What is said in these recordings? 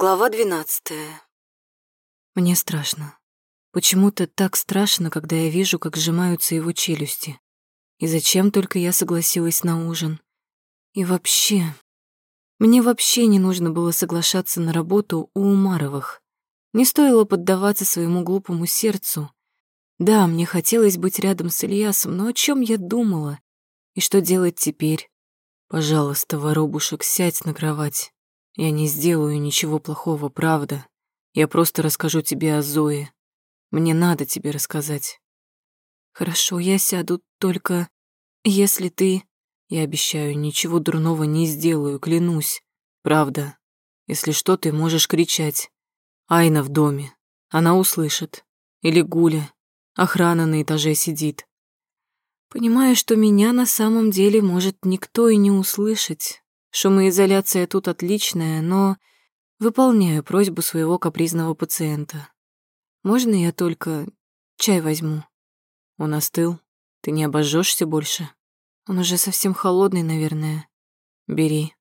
Глава двенадцатая. Мне страшно. Почему-то так страшно, когда я вижу, как сжимаются его челюсти. И зачем только я согласилась на ужин. И вообще... Мне вообще не нужно было соглашаться на работу у Умаровых. Не стоило поддаваться своему глупому сердцу. Да, мне хотелось быть рядом с Ильясом, но о чем я думала? И что делать теперь? Пожалуйста, воробушек, сядь на кровать. Я не сделаю ничего плохого, правда. Я просто расскажу тебе о Зое. Мне надо тебе рассказать. Хорошо, я сяду, только если ты... Я обещаю, ничего дурного не сделаю, клянусь. Правда. Если что, ты можешь кричать. Айна в доме. Она услышит. Или Гуля. Охрана на этаже сидит. Понимаю, что меня на самом деле может никто и не услышать. Шумоизоляция тут отличная, но выполняю просьбу своего капризного пациента. Можно я только чай возьму? Он остыл. Ты не обожжешься больше? Он уже совсем холодный, наверное. Бери.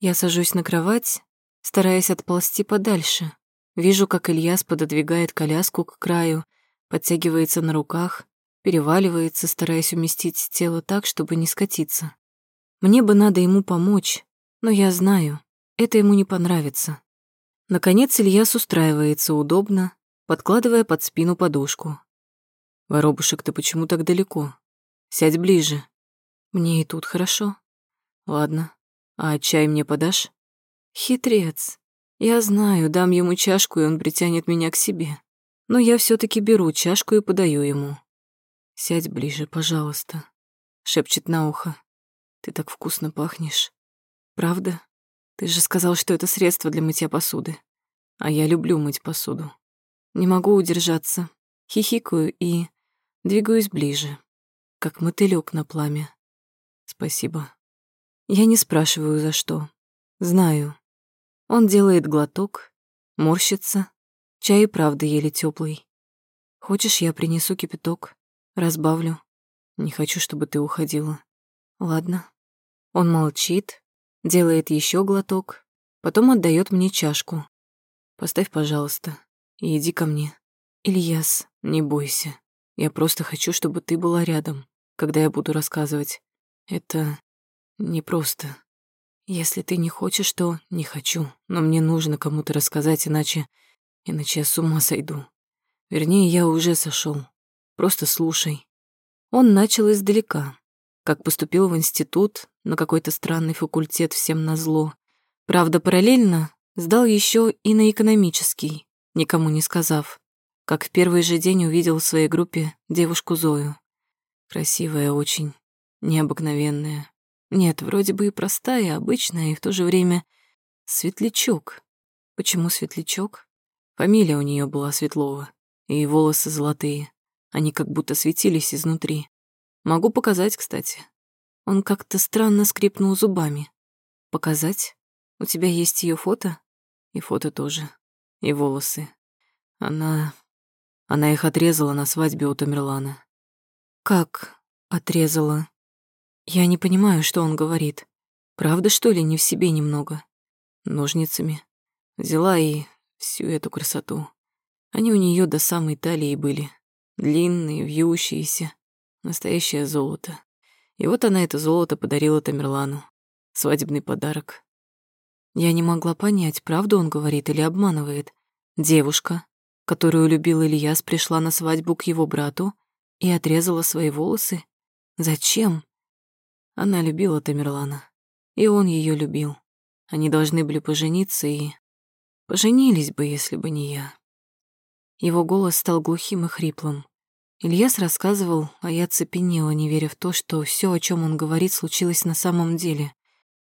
Я сажусь на кровать, стараясь отползти подальше. Вижу, как Ильяс пододвигает коляску к краю, подтягивается на руках, переваливается, стараясь уместить тело так, чтобы не скатиться. Мне бы надо ему помочь, но я знаю, это ему не понравится. Наконец Ильяс устраивается удобно, подкладывая под спину подушку. «Воробушек, ты почему так далеко? Сядь ближе. Мне и тут хорошо. Ладно. А чай мне подашь?» «Хитрец. Я знаю, дам ему чашку, и он притянет меня к себе. Но я все таки беру чашку и подаю ему. «Сядь ближе, пожалуйста», — шепчет на ухо. «Ты так вкусно пахнешь». «Правда? Ты же сказал, что это средство для мытья посуды. А я люблю мыть посуду. Не могу удержаться. Хихикаю и двигаюсь ближе, как мотылёк на пламя. Спасибо. Я не спрашиваю, за что. Знаю. Он делает глоток, морщится. Чай и правда еле теплый. Хочешь, я принесу кипяток? Разбавлю. Не хочу, чтобы ты уходила. Ладно. Он молчит, делает еще глоток, потом отдает мне чашку. Поставь, пожалуйста, и иди ко мне. Ильяс, не бойся. Я просто хочу, чтобы ты была рядом, когда я буду рассказывать. Это непросто. Если ты не хочешь, то не хочу, но мне нужно кому-то рассказать, иначе... Иначе я с ума сойду. Вернее, я уже сошел. Просто слушай. Он начал издалека, как поступил в институт, на какой-то странный факультет всем назло. Правда, параллельно сдал еще и на экономический, никому не сказав. Как в первый же день увидел в своей группе девушку Зою. Красивая очень, необыкновенная. Нет, вроде бы и простая, обычная, и в то же время светлячок. Почему светлячок? Фамилия у нее была Светлова, и волосы золотые. Они как будто светились изнутри. Могу показать, кстати. Он как-то странно скрипнул зубами. Показать? У тебя есть ее фото? И фото тоже. И волосы. Она... Она их отрезала на свадьбе у Тамерлана. Как отрезала? Я не понимаю, что он говорит. Правда, что ли, не в себе немного? Ножницами. Взяла и всю эту красоту. Они у нее до самой талии были. Длинные, вьющиеся. Настоящее золото. И вот она это золото подарила Тамерлану. Свадебный подарок. Я не могла понять, правду он говорит или обманывает. Девушка, которую любил Ильяс, пришла на свадьбу к его брату и отрезала свои волосы. Зачем? Она любила Тамерлана, и он ее любил. Они должны были пожениться и... Поженились бы, если бы не я. Его голос стал глухим и хриплым. Ильяс рассказывал, а я цепенела, не веря в то, что все, о чем он говорит, случилось на самом деле.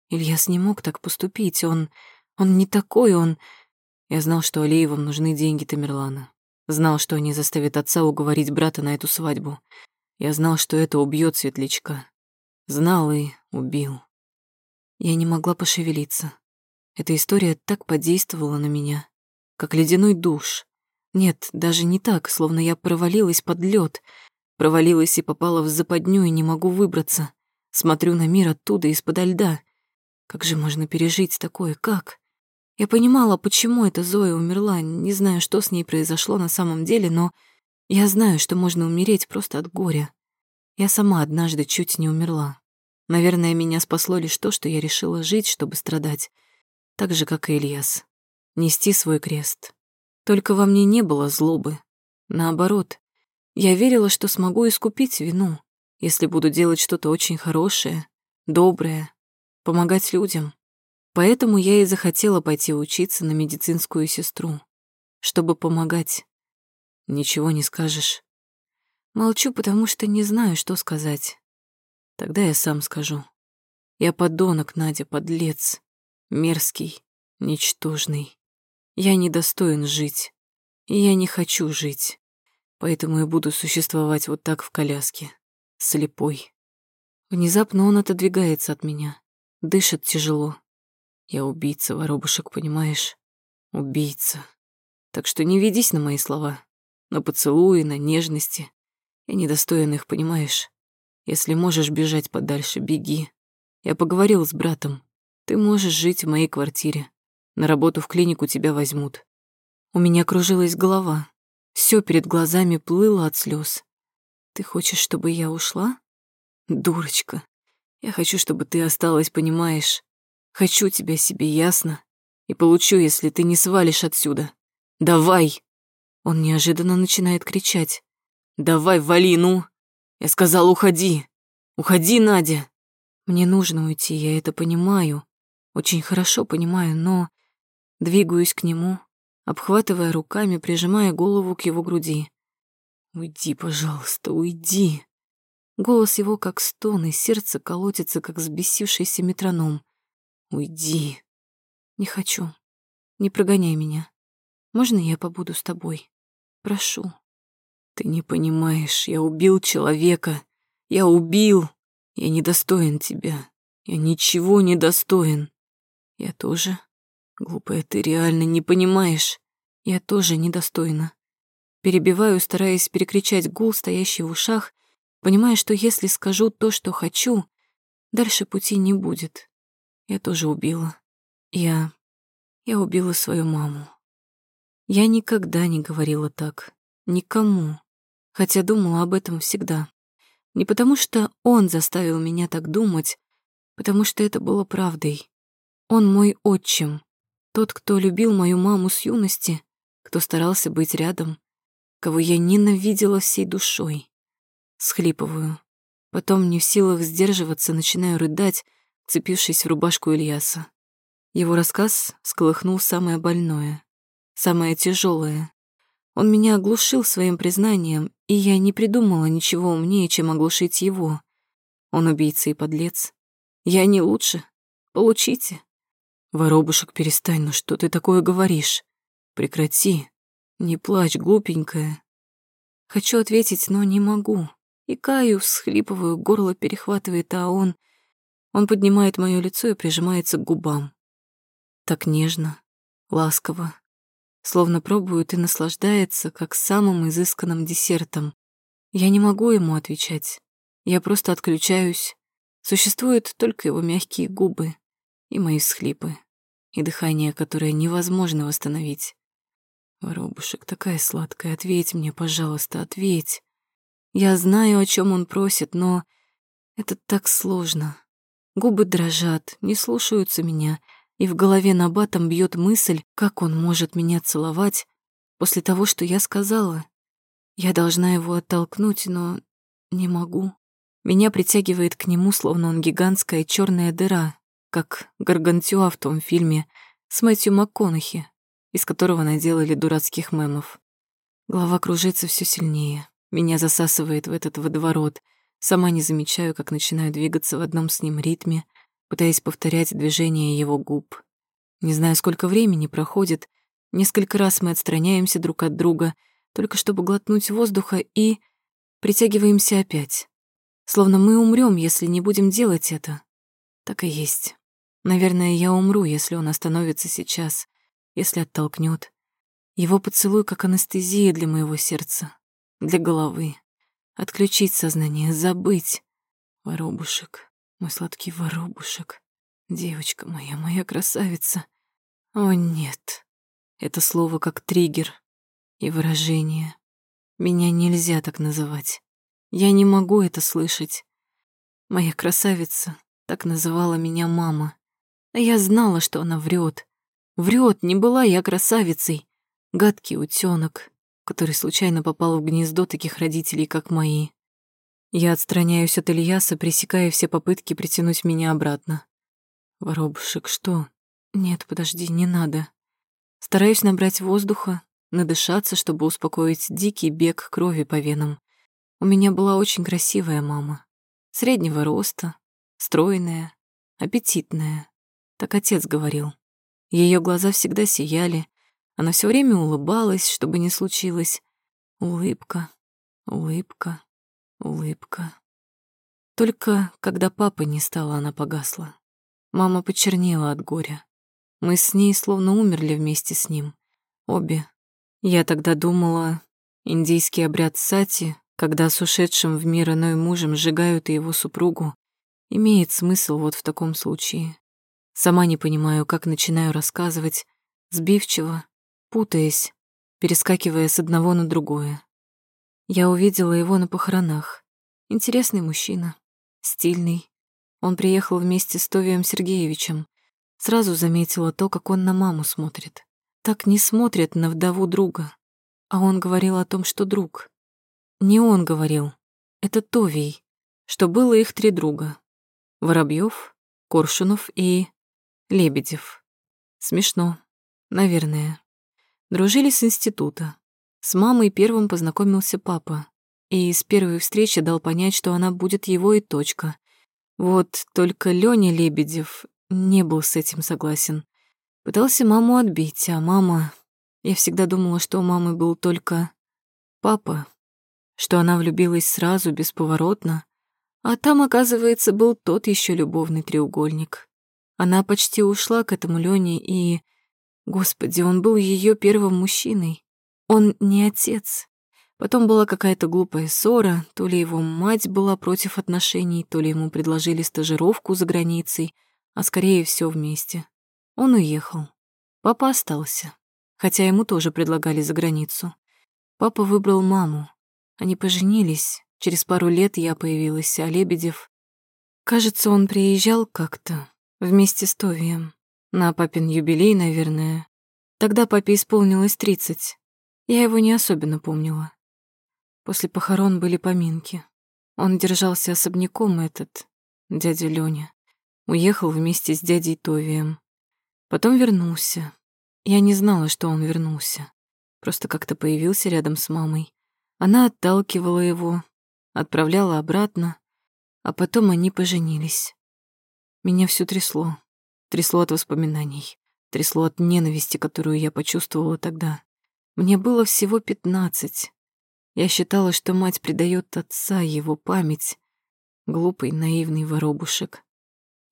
Ильяс не мог так поступить, он... он не такой, он... Я знал, что Алиевым нужны деньги Тамерлана. Знал, что они заставят отца уговорить брата на эту свадьбу. Я знал, что это убьет Светлячка. Знал и убил. Я не могла пошевелиться. Эта история так подействовала на меня, как ледяной душ. Нет, даже не так, словно я провалилась под лед, Провалилась и попала в западню и не могу выбраться. Смотрю на мир оттуда, из-подо льда. Как же можно пережить такое, как? Я понимала, почему эта Зоя умерла, не знаю, что с ней произошло на самом деле, но я знаю, что можно умереть просто от горя. Я сама однажды чуть не умерла. Наверное, меня спасло лишь то, что я решила жить, чтобы страдать, так же, как и Ильяс. Нести свой крест. Только во мне не было злобы. Наоборот, я верила, что смогу искупить вину, если буду делать что-то очень хорошее, доброе, помогать людям. Поэтому я и захотела пойти учиться на медицинскую сестру, чтобы помогать. Ничего не скажешь. Молчу, потому что не знаю, что сказать. Тогда я сам скажу. Я подонок, Надя, подлец. Мерзкий, ничтожный. Я недостоин жить. И я не хочу жить. Поэтому и буду существовать вот так в коляске. Слепой. Внезапно он отодвигается от меня. Дышит тяжело. Я убийца, воробушек, понимаешь? Убийца. Так что не ведись на мои слова. На поцелуи, на нежности. Я недостоин их, понимаешь? Если можешь бежать подальше, беги. Я поговорил с братом. Ты можешь жить в моей квартире. На работу в клинику тебя возьмут. У меня кружилась голова. Все перед глазами плыло от слез. Ты хочешь, чтобы я ушла? Дурочка. Я хочу, чтобы ты осталась, понимаешь? Хочу тебя себе, ясно? И получу, если ты не свалишь отсюда. Давай! Он неожиданно начинает кричать. Давай, вали, ну! Я сказал, уходи! Уходи, Надя! Мне нужно уйти, я это понимаю. Очень хорошо понимаю, но... Двигаюсь к нему, обхватывая руками, прижимая голову к его груди. «Уйди, пожалуйста, уйди!» Голос его как стон, и сердце колотится, как взбесившийся метроном. «Уйди!» «Не хочу. Не прогоняй меня. Можно я побуду с тобой? Прошу». «Ты не понимаешь, я убил человека. Я убил. Я недостоин тебя. Я ничего не достоин. Я тоже Глупая, ты реально не понимаешь. Я тоже недостойна. Перебиваю, стараясь перекричать гул, стоящий в ушах, понимая, что если скажу то, что хочу, дальше пути не будет. Я тоже убила. Я... Я убила свою маму. Я никогда не говорила так. Никому. Хотя думала об этом всегда. Не потому что он заставил меня так думать, потому что это было правдой. Он мой отчим, тот, кто любил мою маму с юности, кто старался быть рядом, кого я ненавидела всей душой. Схлипываю. Потом, не в силах сдерживаться, начинаю рыдать, цепившись в рубашку Ильяса. Его рассказ сколыхнул самое больное, самое тяжелое. Он меня оглушил своим признанием, и я не придумала ничего умнее, чем оглушить его. Он убийца и подлец. Я не лучше. Получите. Воробушек, перестань, ну что ты такое говоришь? Прекрати. Не плачь, глупенькая. Хочу ответить, но не могу. И каю, всхлипываю, горло перехватывает, а он... Он поднимает моё лицо и прижимается к губам. Так нежно, ласково, словно пробует и наслаждается, как самым изысканным десертом. Я не могу ему отвечать. Я просто отключаюсь. Существуют только его мягкие губы и мои всхлипы, и дыхание, которое невозможно восстановить. Воробушек, такая сладкая, ответь мне, пожалуйста, ответь. Я знаю, о чем он просит, но это так сложно. Губы дрожат, не слушаются меня, и в голове набатом бьет мысль, как он может меня целовать после того, что я сказала. Я должна его оттолкнуть, но не могу. Меня притягивает к нему, словно он гигантская черная дыра, как Гаргантюа в том фильме с Мэтью МакКонахи, из которого наделали дурацких мемов. Голова кружится все сильнее, меня засасывает в этот водоворот, сама не замечаю, как начинаю двигаться в одном с ним ритме, пытаясь повторять движения его губ. Не знаю, сколько времени проходит, несколько раз мы отстраняемся друг от друга, только чтобы глотнуть воздуха и притягиваемся опять. Словно мы умрем, если не будем делать это. Так и есть. Наверное, я умру, если он остановится сейчас, если оттолкнет. Его поцелуй как анестезия для моего сердца, для головы. Отключить сознание, забыть. Воробушек, мой сладкий воробушек. Девочка моя, моя красавица. О, нет. Это слово как триггер и выражение. Меня нельзя так называть. Я не могу это слышать. Моя красавица, так называла меня мама. Я знала, что она врет. Врет, не была я красавицей. Гадкий утенок, который случайно попал в гнездо таких родителей, как мои. Я отстраняюсь от Ильяса, пресекая все попытки притянуть меня обратно. Воробушек, что? Нет, подожди, не надо. Стараюсь набрать воздуха, надышаться, чтобы успокоить дикий бег крови по венам. У меня была очень красивая мама. Среднего роста, стройная, аппетитная. Так отец говорил. Ее глаза всегда сияли. Она все время улыбалась, чтобы не случилось. Улыбка, улыбка, улыбка. Только когда папы не стало, она погасла. Мама почернела от горя. Мы с ней словно умерли вместе с ним. Обе я тогда думала, индийский обряд сати, когда с ушедшим в мир иной мужем сжигают и его супругу, имеет смысл вот в таком случае. Сама не понимаю, как начинаю рассказывать, сбивчиво, путаясь, перескакивая с одного на другое. Я увидела его на похоронах. Интересный мужчина, стильный. Он приехал вместе с Товием Сергеевичем. Сразу заметила то, как он на маму смотрит так не смотрят на вдову друга. А он говорил о том, что друг. Не он говорил, это Товий, что было их три друга. Воробьев, Коршунов и Лебедев. Смешно, наверное. Дружили с института. С мамой первым познакомился папа. И с первой встречи дал понять, что она будет его и точка. Вот только Лёня Лебедев не был с этим согласен. Пытался маму отбить, а мама... Я всегда думала, что у мамы был только папа, что она влюбилась сразу, бесповоротно, а там, оказывается, был тот еще любовный треугольник. Она почти ушла к этому Лене и... Господи, он был ее первым мужчиной. Он не отец. Потом была какая-то глупая ссора, то ли его мать была против отношений, то ли ему предложили стажировку за границей, а скорее все вместе. Он уехал. Папа остался, хотя ему тоже предлагали за границу. Папа выбрал маму. Они поженились. Через пару лет я появилась, а Лебедев... Кажется, он приезжал как-то вместе с Товием. На папин юбилей, наверное. Тогда папе исполнилось тридцать. Я его не особенно помнила. После похорон были поминки. Он держался особняком, этот, дядя Лёня. Уехал вместе с дядей Товием. Потом вернулся. Я не знала, что он вернулся. Просто как-то появился рядом с мамой. Она отталкивала его, отправляла обратно, а потом они поженились. Меня все трясло. Трясло от воспоминаний. Трясло от ненависти, которую я почувствовала тогда. Мне было всего пятнадцать. Я считала, что мать предает отца, его память. Глупый, наивный воробушек.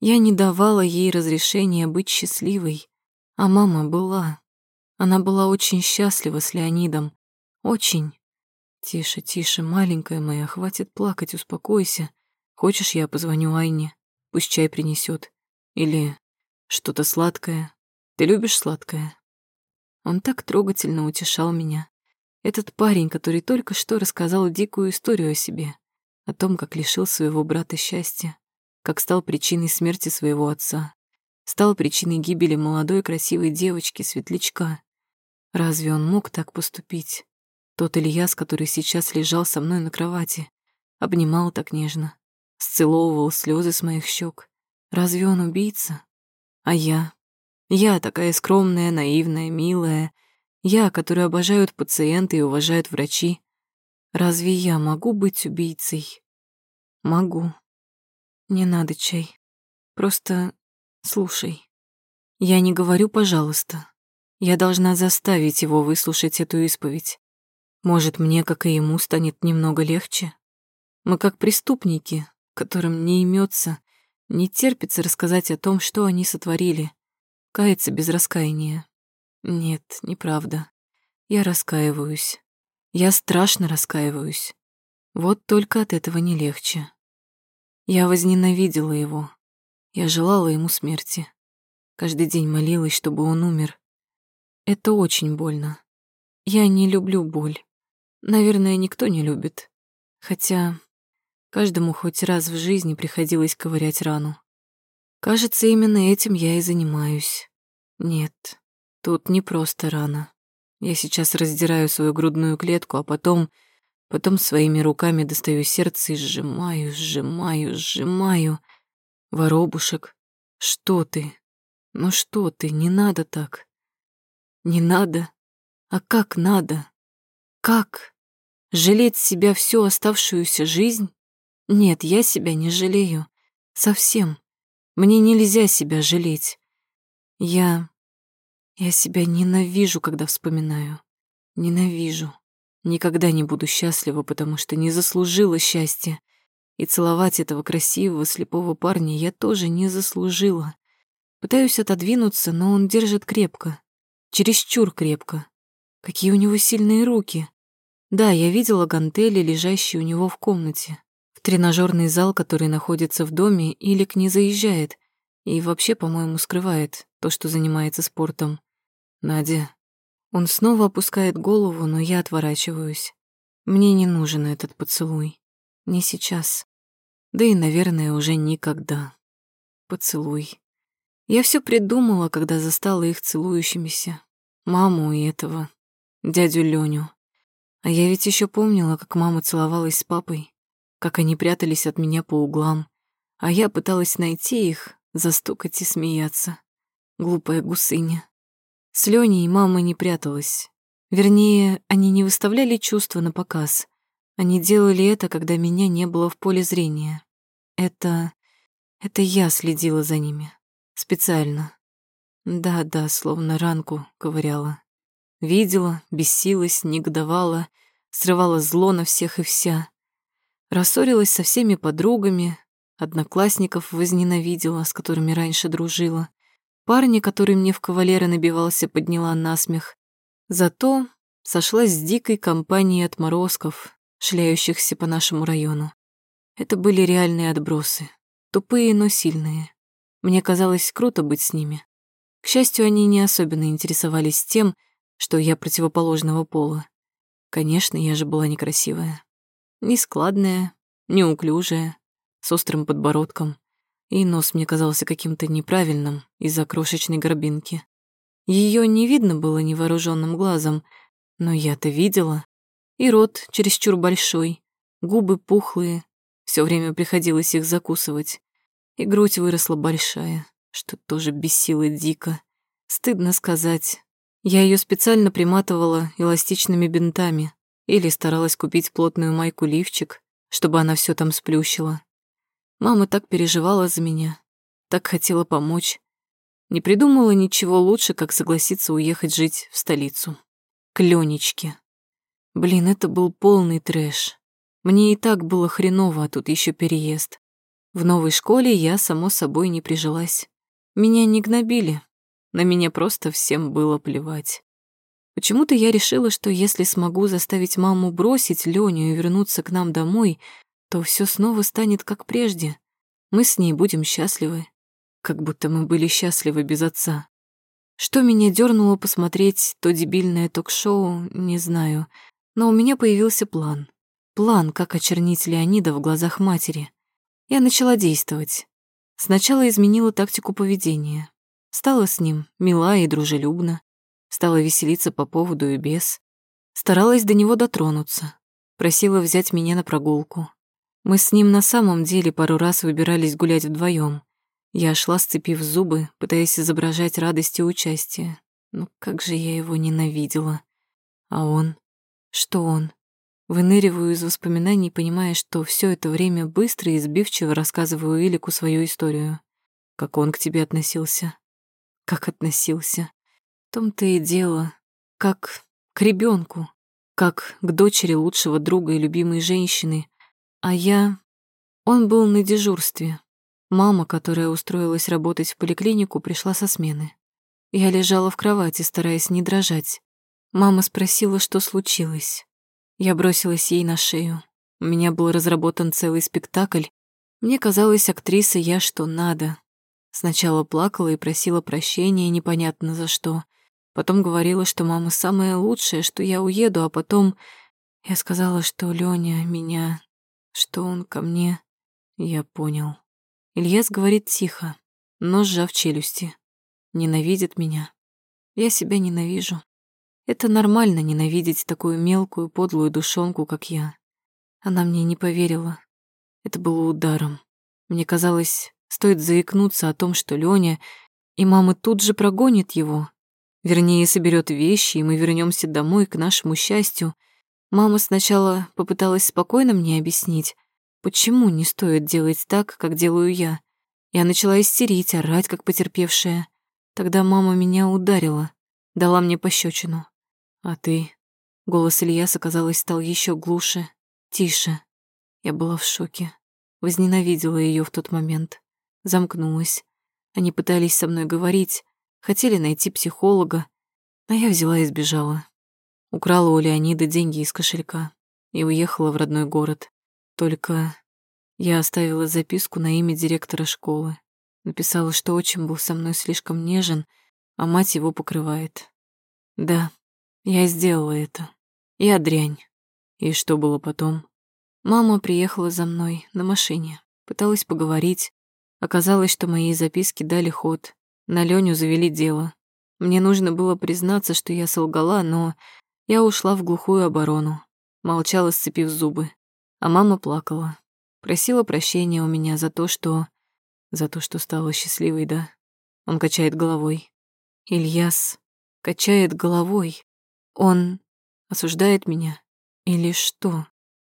Я не давала ей разрешения быть счастливой, а мама была. Она была очень счастлива с Леонидом. Очень. Тише, тише, маленькая моя, хватит плакать, успокойся. Хочешь, я позвоню Айне? Пусть чай принесет. Или что-то сладкое. Ты любишь сладкое? Он так трогательно утешал меня. Этот парень, который только что рассказал дикую историю о себе, о том, как лишил своего брата счастья, как стал причиной смерти своего отца, стал причиной гибели молодой красивой девочки, светлячка. Разве он мог так поступить? Тот Ильяс, который сейчас лежал со мной на кровати, обнимал так нежно, сцеловывал слезы с моих щек. Разве он убийца? А я? Я такая скромная, наивная, милая. Я, которую обожают пациенты и уважают врачи. Разве я могу быть убийцей? Могу. Не надо чай. Просто слушай. Я не говорю «пожалуйста». Я должна заставить его выслушать эту исповедь. Может, мне, как и ему, станет немного легче? Мы как преступники, которым не имется, не терпится рассказать о том, что они сотворили. Каяться без раскаяния. Нет, неправда. Я раскаиваюсь. Я страшно раскаиваюсь. Вот только от этого не легче. Я возненавидела его. Я желала ему смерти. Каждый день молилась, чтобы он умер. Это очень больно. Я не люблю боль. Наверное, никто не любит. Хотя каждому хоть раз в жизни приходилось ковырять рану. Кажется, именно этим я и занимаюсь. Нет, тут не просто рана. Я сейчас раздираю свою грудную клетку, а потом... Потом своими руками достаю сердце и сжимаю, сжимаю, сжимаю. Воробушек, что ты? Ну что ты, не надо так. Не надо. А как надо? Как? Жалеть себя всю оставшуюся жизнь? Нет, я себя не жалею. Совсем. Мне нельзя себя жалеть. Я... Я себя ненавижу, когда вспоминаю. Ненавижу. Никогда не буду счастлива, потому что не заслужила счастья. И целовать этого красивого, слепого парня я тоже не заслужила. Пытаюсь отодвинуться, но он держит крепко. Чересчур крепко. Какие у него сильные руки. Да, я видела гантели, лежащие у него в комнате. В тренажерный зал, который находится в доме, Илик не заезжает. И вообще, по-моему, скрывает то, что занимается спортом. Надя. Он снова опускает голову, но я отворачиваюсь. Мне не нужен этот поцелуй. Не сейчас. Да и, наверное, уже никогда. Поцелуй. Я все придумала, когда застала их целующимися. Маму и этого, дядю Леню. А я ведь еще помнила, как мама целовалась с папой, как они прятались от меня по углам, а я пыталась найти их, застукать и смеяться. Глупая гусыня. С Леней мама не пряталась. Вернее, они не выставляли чувства на показ. Они делали это, когда меня не было в поле зрения. Это... это я следила за ними. Специально. Да-да, словно ранку ковыряла. Видела, бесилась, негодовала, срывала зло на всех и вся. Рассорилась со всеми подругами, одноклассников возненавидела, с которыми раньше дружила. Парня, который мне в кавалеры набивался, подняла насмех. Зато сошлась с дикой компанией отморозков, шляющихся по нашему району. Это были реальные отбросы, тупые, но сильные. Мне казалось круто быть с ними. К счастью, они не особенно интересовались тем, что я противоположного пола. Конечно, я же была некрасивая. Нескладная, неуклюжая, с острым подбородком. И нос мне казался каким-то неправильным из-за крошечной горбинки. Ее не видно было невооруженным глазом, но я-то видела. И рот чересчур большой, губы пухлые, все время приходилось их закусывать и грудь выросла большая, что тоже бесило дико. Стыдно сказать. Я ее специально приматывала эластичными бинтами или старалась купить плотную майку-лифчик, чтобы она все там сплющила. Мама так переживала за меня, так хотела помочь. Не придумала ничего лучше, как согласиться уехать жить в столицу. К Ленечке. Блин, это был полный трэш. Мне и так было хреново, а тут еще переезд. В новой школе я, само собой, не прижилась. Меня не гнобили, на меня просто всем было плевать. Почему-то я решила, что если смогу заставить маму бросить Леню и вернуться к нам домой, то все снова станет как прежде. Мы с ней будем счастливы. Как будто мы были счастливы без отца. Что меня дернуло посмотреть то дебильное ток-шоу, не знаю. Но у меня появился план. План, как очернить Леонида в глазах матери. Я начала действовать. Сначала изменила тактику поведения. Стала с ним мила и дружелюбна. Стала веселиться по поводу и без. Старалась до него дотронуться. Просила взять меня на прогулку. Мы с ним на самом деле пару раз выбирались гулять вдвоем. Я шла, сцепив зубы, пытаясь изображать радость и участие. Ну как же я его ненавидела. А он? Что он? Выныриваю из воспоминаний, понимая, что все это время быстро и сбивчиво рассказываю Илику свою историю. Как он к тебе относился? Как относился? Том-то и дело. Как к ребенку, как к дочери лучшего друга и любимой женщины. А я... Он был на дежурстве. Мама, которая устроилась работать в поликлинику, пришла со смены. Я лежала в кровати, стараясь не дрожать. Мама спросила, что случилось. Я бросилась ей на шею. У меня был разработан целый спектакль. Мне казалось, актриса я что надо. Сначала плакала и просила прощения непонятно за что. Потом говорила, что мама самая лучшая, что я уеду, а потом я сказала, что Лёня меня, что он ко мне. Я понял. Ильяс говорит тихо, но сжав челюсти. Ненавидит меня. Я себя ненавижу. Это нормально ненавидеть такую мелкую, подлую душонку, как я. Она мне не поверила. Это было ударом. Мне казалось, стоит заикнуться о том, что Лёня, и мама тут же прогонит его. Вернее, соберет вещи, и мы вернемся домой к нашему счастью. Мама сначала попыталась спокойно мне объяснить, почему не стоит делать так, как делаю я. Я начала истерить, орать, как потерпевшая. Тогда мама меня ударила, дала мне пощечину. А ты? Голос Ильяса, казалось, стал еще глуше, тише. Я была в шоке. Возненавидела ее в тот момент. Замкнулась. Они пытались со мной говорить, хотели найти психолога, а я взяла и сбежала. Украла у Леонида деньги из кошелька и уехала в родной город. Только я оставила записку на имя директора школы. Написала, что отчим был со мной слишком нежен, а мать его покрывает. Да, я сделала это. Я дрянь. И что было потом? Мама приехала за мной на машине, пыталась поговорить. Оказалось, что мои записки дали ход. На Леню завели дело. Мне нужно было признаться, что я солгала, но я ушла в глухую оборону. Молчала, сцепив зубы. А мама плакала. Просила прощения у меня за то, что... За то, что стала счастливой, да? Он качает головой. Ильяс качает головой. Он осуждает меня? Или что?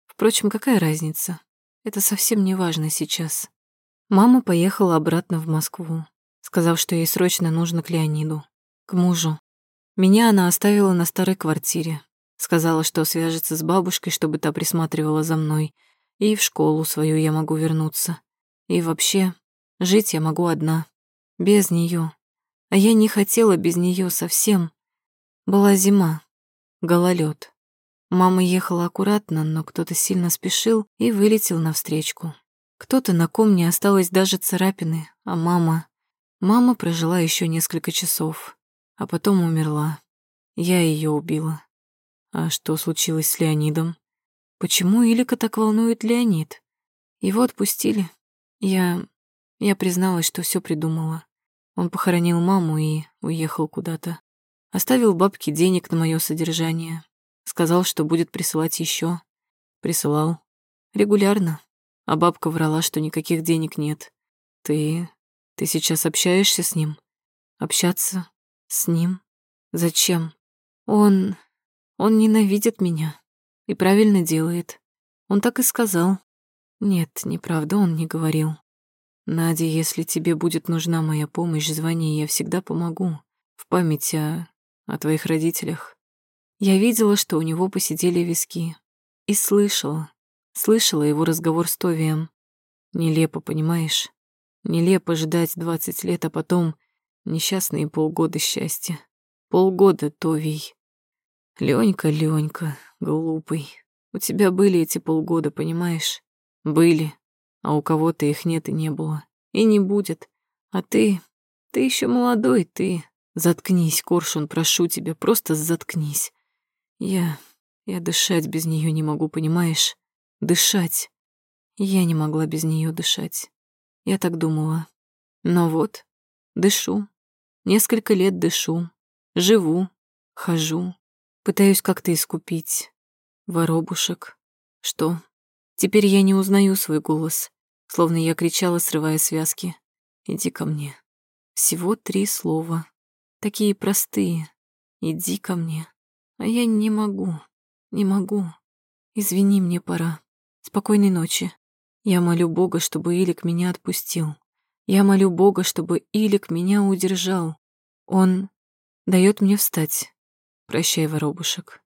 Впрочем, какая разница? Это совсем не важно сейчас. Мама поехала обратно в Москву, сказав, что ей срочно нужно к Леониду, к мужу. Меня она оставила на старой квартире. Сказала, что свяжется с бабушкой, чтобы та присматривала за мной. И в школу свою я могу вернуться. И вообще, жить я могу одна. Без нее. А я не хотела без нее совсем. Была зима, гололед. Мама ехала аккуратно, но кто-то сильно спешил и вылетел навстречу. Кто-то, на ком не осталось даже царапины, а мама... Мама прожила еще несколько часов, а потом умерла. Я ее убила. А что случилось с Леонидом? Почему Илика так волнует Леонид? Его отпустили. Я... Я призналась, что все придумала. Он похоронил маму и уехал куда-то. Оставил бабке денег на мое содержание. Сказал, что будет присылать еще. Присылал. Регулярно. А бабка врала, что никаких денег нет. Ты... ты сейчас общаешься с ним? Общаться? С ним? Зачем? Он... он ненавидит меня. И правильно делает. Он так и сказал. Нет, неправда, он не говорил. Надя, если тебе будет нужна моя помощь, звони, я всегда помогу. В память о о твоих родителях. Я видела, что у него посидели виски. И слышала, слышала его разговор с Товием. Нелепо, понимаешь? Нелепо ждать двадцать лет, а потом несчастные полгода счастья. Полгода, Товий. Лёнька, Лёнька, глупый. У тебя были эти полгода, понимаешь? Были. А у кого-то их нет и не было. И не будет. А ты... Ты еще молодой, ты... Заткнись, Коршун, прошу тебя, просто заткнись. Я... я дышать без нее не могу, понимаешь? Дышать. Я не могла без нее дышать. Я так думала. Но вот, дышу. Несколько лет дышу. Живу. Хожу. Пытаюсь как-то искупить. Воробушек. Что? Теперь я не узнаю свой голос, словно я кричала, срывая связки. Иди ко мне. Всего три слова такие простые. Иди ко мне. А я не могу, не могу. Извини, мне пора. Спокойной ночи. Я молю Бога, чтобы Илик меня отпустил. Я молю Бога, чтобы Илик меня удержал. Он дает мне встать. Прощай, воробушек.